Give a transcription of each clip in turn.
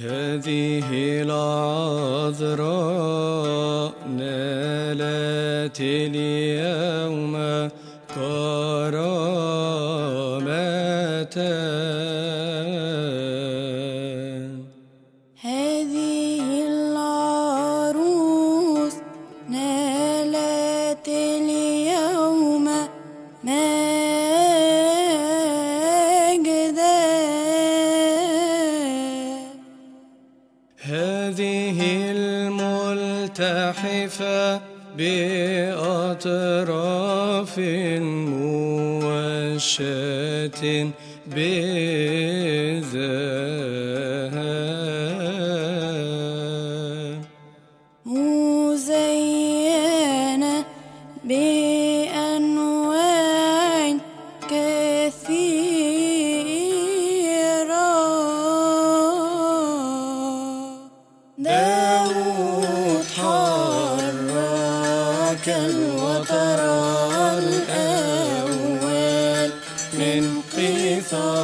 هذه العذراء نالت اليوم كرامة هذه العروس نالت اليوم الملتحفة بأطراف موشاة بذهب حرك الوتر الأول من قيثارته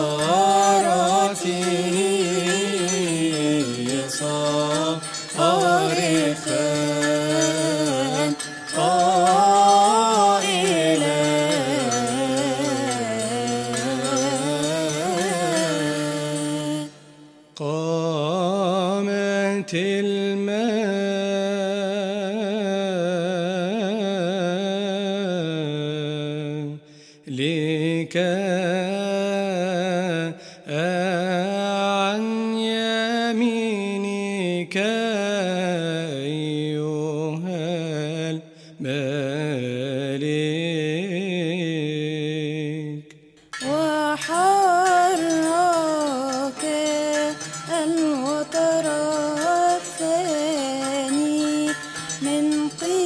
صارخا قائلا. قامت عن يمينك أيها الملك. وحرك الوتر الثاني من قيثارته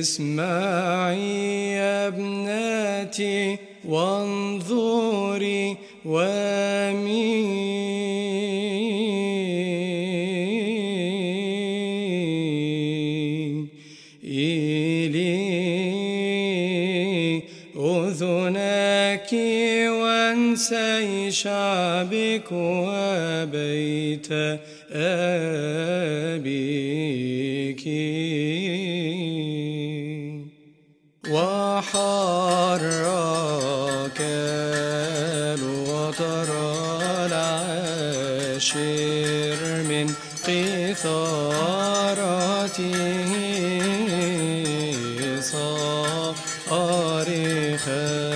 اسمعي يا ابنتي وانظري وامي إلي أذنك وانسي شعبك وبيت أبيك. وحرك الوتر العاشر من قيثارته صارخا